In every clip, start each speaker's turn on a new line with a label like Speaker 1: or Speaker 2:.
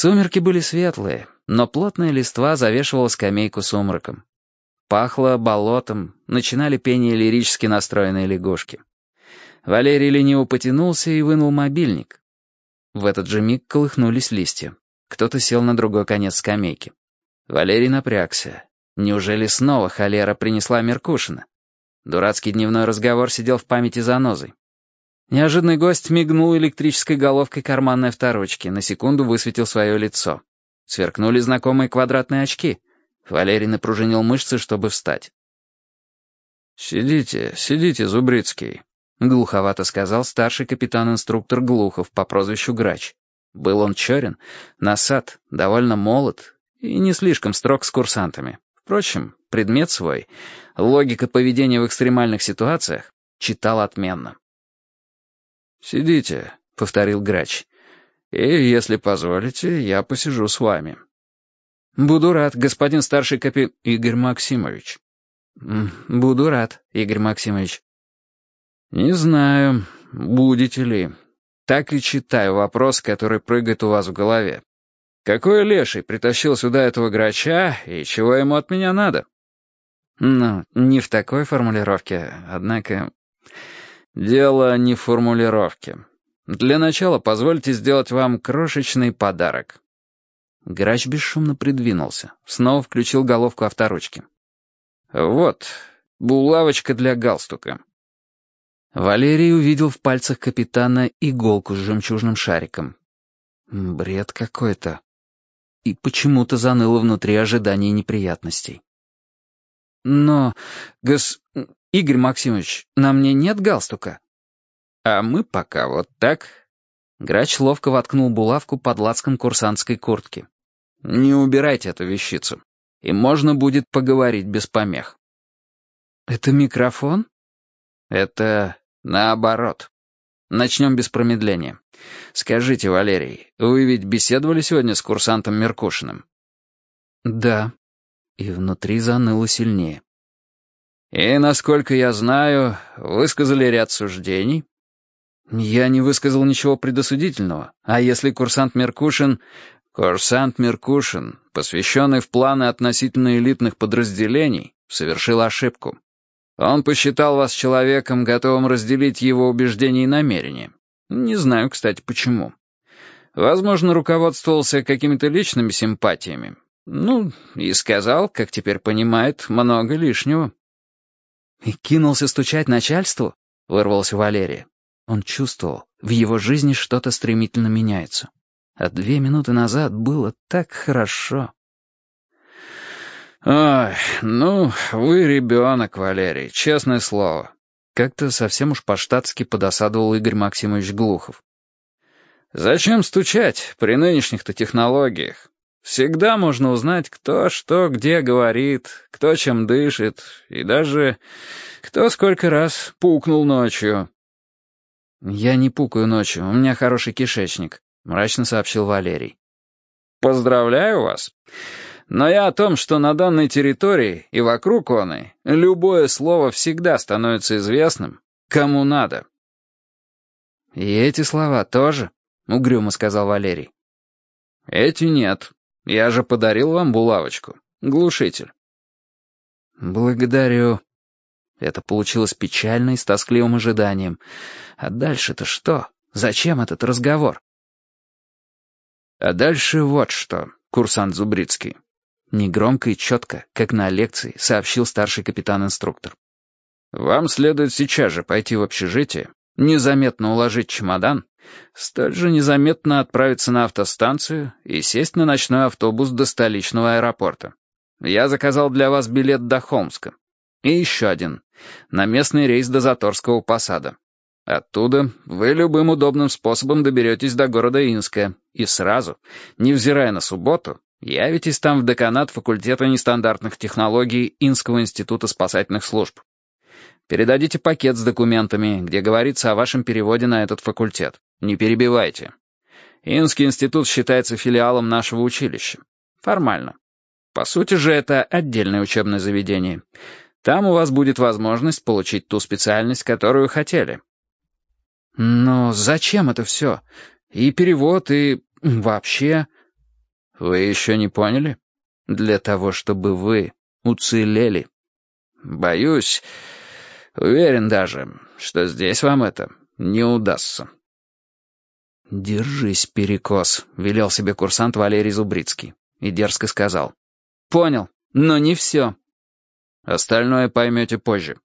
Speaker 1: Сумерки были светлые, но плотная листва завешивала скамейку сумраком. Пахло болотом, начинали пение лирически настроенные лягушки. Валерий лениво потянулся и вынул мобильник. В этот же миг колыхнулись листья. Кто-то сел на другой конец скамейки. Валерий напрягся. Неужели снова холера принесла Меркушина? Дурацкий дневной разговор сидел в памяти занозой. Неожиданный гость мигнул электрической головкой карманной авторучки, на секунду высветил свое лицо. Сверкнули знакомые квадратные очки. Валерий напружинил мышцы, чтобы встать.
Speaker 2: «Сидите, сидите, Зубрицкий», — глуховато сказал старший капитан-инструктор Глухов по прозвищу Грач. Был он черен, насад, довольно молод и не слишком строг с курсантами. Впрочем, предмет свой, логика поведения в экстремальных ситуациях, читал отменно. «Сидите», — повторил Грач. «И, если позволите, я посижу с вами».
Speaker 1: «Буду рад, господин старший капи...»
Speaker 2: «Игорь Максимович».
Speaker 1: «Буду рад, Игорь Максимович».
Speaker 2: «Не знаю, будете ли. Так и читаю вопрос, который прыгает у вас в голове. Какой леший притащил сюда этого грача, и чего ему от меня надо?»
Speaker 1: «Ну, не в такой формулировке, однако...»
Speaker 2: Дело не в формулировке. Для начала позвольте сделать вам крошечный подарок.
Speaker 1: Грач бесшумно придвинулся, снова включил головку авторучки.
Speaker 2: Вот, булавочка для галстука.
Speaker 1: Валерий увидел в пальцах капитана иголку с жемчужным шариком. Бред какой-то. И почему-то заныло внутри ожидание неприятностей. «Но, гос... Игорь Максимович, на мне нет галстука».
Speaker 2: «А мы пока вот так».
Speaker 1: Грач ловко воткнул булавку под лацкан курсантской куртки.
Speaker 2: «Не убирайте эту вещицу, и можно будет поговорить без помех».
Speaker 1: «Это микрофон?»
Speaker 2: «Это наоборот. Начнем без промедления. Скажите, Валерий, вы ведь беседовали сегодня с курсантом Меркушиным?»
Speaker 1: «Да». И внутри заныло сильнее.
Speaker 2: И, насколько я знаю, высказали ряд суждений.
Speaker 1: Я не высказал ничего предосудительного. А если курсант Меркушин...
Speaker 2: Курсант Меркушин, посвященный в планы относительно элитных подразделений, совершил ошибку. Он посчитал вас человеком, готовым разделить его убеждения и намерения. Не знаю, кстати, почему. Возможно, руководствовался какими-то личными симпатиями. Ну, и сказал, как теперь понимает, много лишнего.
Speaker 1: «И кинулся стучать начальству?» — вырвался Валерий. Он чувствовал, в его жизни что-то стремительно меняется. А две минуты назад было так хорошо.
Speaker 2: «Ой, ну, вы ребенок, Валерий, честное слово».
Speaker 1: Как-то совсем уж по-штатски подосадовал Игорь Максимович Глухов.
Speaker 2: «Зачем стучать при нынешних-то технологиях? Всегда можно узнать, кто что где говорит, кто чем дышит, и даже кто сколько раз пукнул ночью.
Speaker 1: «Я не пукаю ночью, у меня хороший кишечник», — мрачно сообщил Валерий.
Speaker 2: «Поздравляю вас. Но я о том, что на данной территории и вокруг оной любое слово всегда становится известным, кому надо».
Speaker 1: «И эти слова тоже?» — угрюмо сказал Валерий.
Speaker 2: «Эти нет. Я же подарил вам булавочку. Глушитель».
Speaker 1: «Благодарю». Это получилось печально и с тоскливым ожиданием. А дальше-то что? Зачем этот разговор?
Speaker 2: А дальше вот что, курсант Зубрицкий.
Speaker 1: Негромко и четко, как на лекции, сообщил старший капитан-инструктор.
Speaker 2: Вам следует сейчас же пойти в общежитие, незаметно уложить чемодан Столь же незаметно отправиться на автостанцию и сесть на ночной автобус до столичного аэропорта. Я заказал для вас билет до Холмска. И еще один. На местный рейс до Заторского посада. Оттуда вы любым удобным способом доберетесь до города Инска. И сразу, невзирая на субботу, явитесь там в деканат факультета нестандартных технологий Инского института спасательных служб. Передадите пакет с документами, где говорится о вашем переводе на этот факультет. Не перебивайте. Инский институт считается филиалом нашего училища. Формально. По сути же, это отдельное учебное заведение. Там у вас будет возможность получить ту специальность, которую хотели.
Speaker 1: Но зачем это все? И перевод, и вообще... Вы еще не поняли? Для того, чтобы вы уцелели. Боюсь, уверен даже, что здесь вам это не удастся. «Держись, перекос», — велел себе курсант Валерий Зубрицкий и дерзко сказал. «Понял, но не все». «Остальное поймете позже».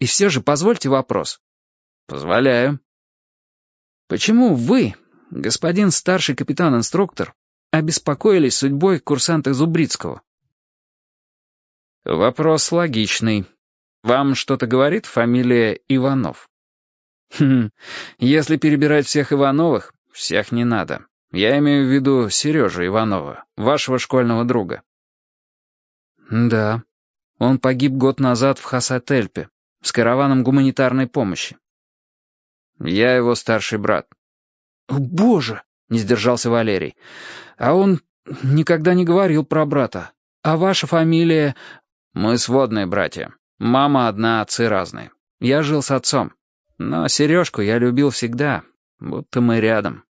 Speaker 1: «И все же позвольте вопрос». «Позволяю». «Почему вы, господин старший капитан-инструктор, обеспокоились судьбой курсанта Зубрицкого?» «Вопрос логичный. Вам что-то говорит фамилия Иванов?» «Хм, если перебирать всех Ивановых, всех не надо. Я имею в виду Сережу Иванова, вашего школьного друга». «Да, он погиб год назад в Хасательпе с караваном гуманитарной помощи». «Я его старший брат». «Боже!» — не сдержался Валерий. «А он никогда не говорил про брата. А ваша фамилия...» «Мы сводные братья. Мама одна, отцы разные. Я жил с отцом. Но Сережку я любил всегда, будто мы рядом».